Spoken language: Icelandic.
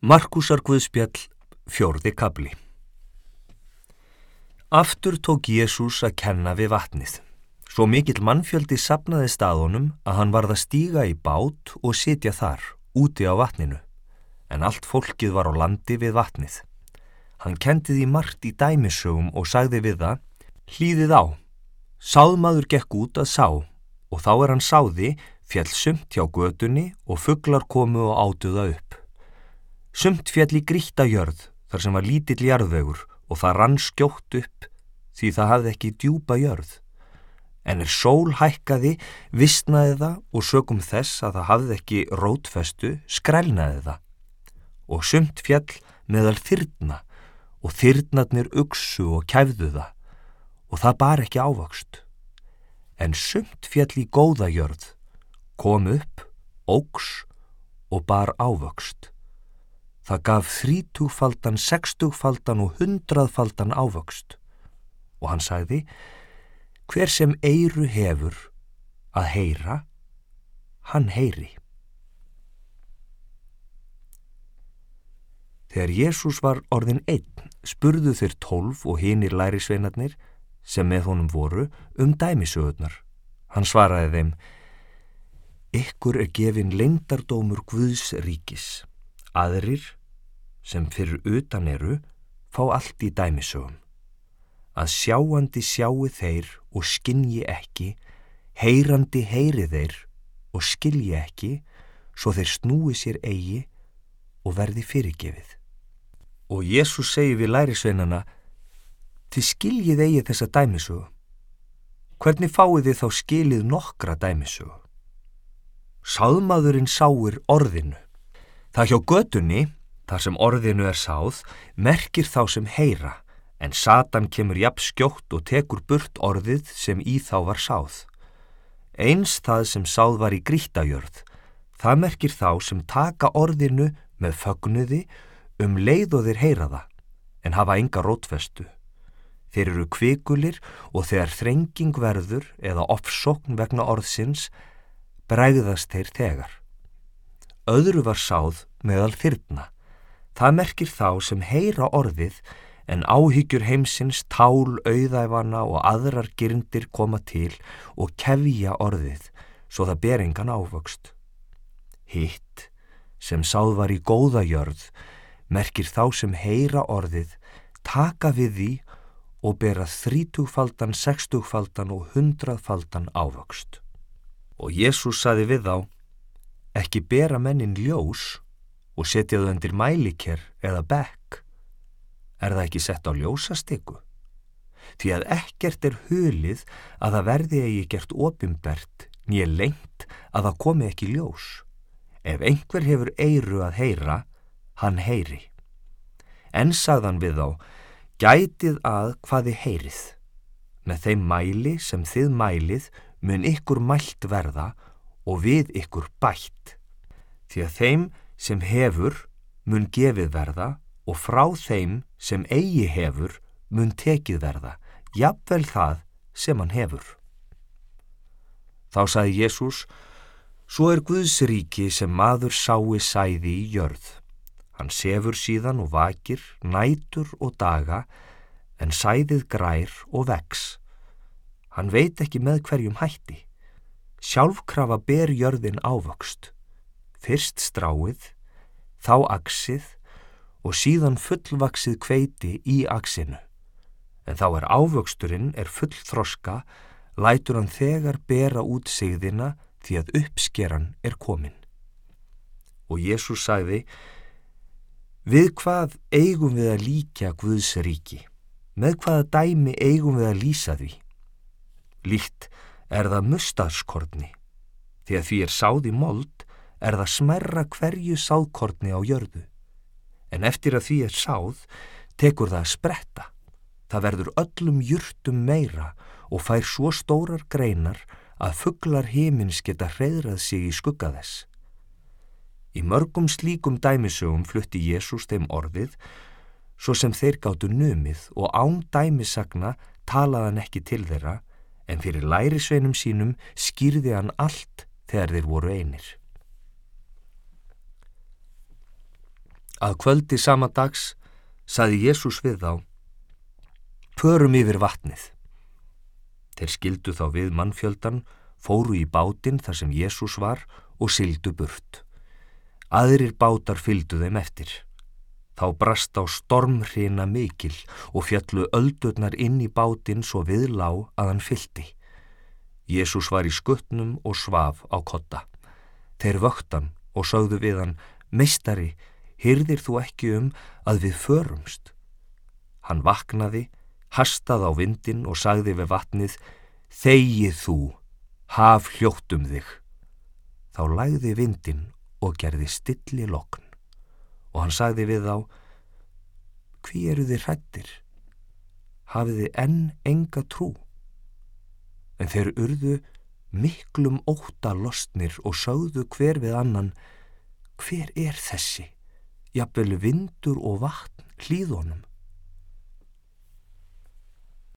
Markusar Guðspjall, fjórði kabli Aftur tók Jésús að kenna við vatnið. Svo mikill mannfjöldi sapnaði staðunum að hann varð að stíga í bát og sitja þar, úti á vatninu. En allt fólkið var á landi við vatnið. Hann kendiði margt í dæmisögum og sagði við það, hlýðið á. Sáðmaður gekk út að sá og þá er hann sáði, fjall sumt hjá gödunni og fugglar komu og átuða upp. Sumt fjall í gríta jörð þar sem var lítill jarðvegur og það rann skjótt upp því það hafði ekki djúpa jörð. En er sól hækkaði, vissnaði það og sögum þess að það hafði ekki rótfestu, skrælnaði það. Og sumt fjall meðal þyrna og þyrnarnir uksu og kæfðu það og það bar ekki ávöxt. En sumt fjall í góða jörð kom upp, óks og bar ávöxt. Það gaf þrítúfaldan, sextúfaldan og hundraðfaldan ávöxt og hann sagði hver sem eiru hefur að heyra, hann heyri. Þegar Jésús var orðin einn spurðu þeir tólf og hinir lærisveinarnir sem með honum voru um dæmisögurnar. Hann svaraði þeim Ykkur er gefin leindardómur Guðs ríkis. Aðrir, sem fyrir utan eru, fá allt í dæmisögum. Að sjáandi sjáu þeir og skinji ekki, heyrandi heyri þeir og skilji ekki, svo þeir snúi sér eigi og verði fyrirgefið. Og Jésús segi við lærisveinana, þið skiljið eigi þessa dæmisögu. Hvernig fáið þið þá skilið nokkra dæmisögu? Sáðmaðurinn sáir orðinu. Það hjá götunni, þar sem orðinu er sáð, merkir þá sem heyra, en Satan kemur jafn skjótt og tekur burt orðið sem í þá var sáð. Eins það sem sáð var í grítajörð, það merkir þá sem taka orðinu með fögnuði um leið og þeir heyra það, en hafa enga rótvestu. Þeir eru kvikulir og þegar þrenging verður eða ofsókn vegna orðsins, bregðast þeir þegar. Öðru var sáð meðal þyrna. Það merkir þá sem heyra orðið en áhyggjur heimsins tál, auðæfana og aðrar gyrndir koma til og kefja orðið svo það ber engan ávöxt. Hitt, sem sáð var í góða jörð, merkir þá sem heyra orðið, taka við því og bera þrítugfaldan, sextugfaldan og hundraðfaldan ávöxt. Og Jésús saði við þá, ekki bera mennin ljós og setja þau undir mæliker eða bekk. Er það ekki sett á ljósastyku? Því að ekkert er hulið að það verði eigi gert opimbert nýja lengt að það komi ekki ljós. Ef einhver hefur eiru að heyra, hann heyri. En sagðan við þá, gætið að hvaði heyrið. Með þeim mæli sem þið mælið mun ykkur mælt verða og við ykkur bætt. Því að þeim sem hefur mun gefið verða og frá þeim sem eigi hefur mun tekið verða, jafnvel það sem hann hefur. Þá saði Jésús, svo er Guðsríki sem maður sái sæði í jörð. Hann sefur síðan og vakir, nætur og daga, en sæðið grær og vex. Hann veit ekki með hverjum hætti. Sjálfkrafa ber jörðin ávöxt. Fyrst stráið, þá aksið og síðan fullvaksið kveiti í aksinu. En þá er ávöxturinn er full þroska, lætur hann þegar bera út sigðina því að uppskeran er komin. Og Jésús sagði, við hvað eigum við að líka Guðs ríki? Með hvaða dæmi eigum við að lýsa því? Líkt er það mustarskortni. Því að því er sáð í mold er það smerra hverju sáðkortni á jörðu. En eftir að því er sáð tekur það að spretta. Það verður öllum jurtum meira og fær svo stórar greinar að fugglar heimins geta hreyðrað sig í skugga þess. Í mörgum slíkum dæmisögum flutti Jésús þeim orðið svo sem þeir gáttu numið og án dæmisagna talaðan ekki til þeirra en fyrir lærisveinum sínum skýrði hann allt þegar þeir voru einir. Að kvöldi sama dags saði Jésús við þá, förum yfir vatnið. Þeir skildu þá við mannfjöldan, fóru í bátinn þar sem Jésús var og sildu burt. Aðrir bátar fyldu þeim eftir. Þá brast á stormhrina mikil og fjallu öldurnar inn í bátinn svo viðlá að hann fyldi. Jésús var í skuttnum og svaf á kotta. Þeir vöktan og sögðu við hann, meistari, hyrðir þú ekki um að við förumst? Hann vaknaði, hastað á vindin og sagði við vatnið, þegið þú, haf hljóttum þig. Þá lægði vindin og gerði stilli lokn og hann sagði við þá, hví eru þið hrættir? Hafið þið enn enga trú? En þeir urðu miklum óta lostnir og sögðu hver við annan, hver er þessi? Jafnvel vindur og vatn hlýðunum.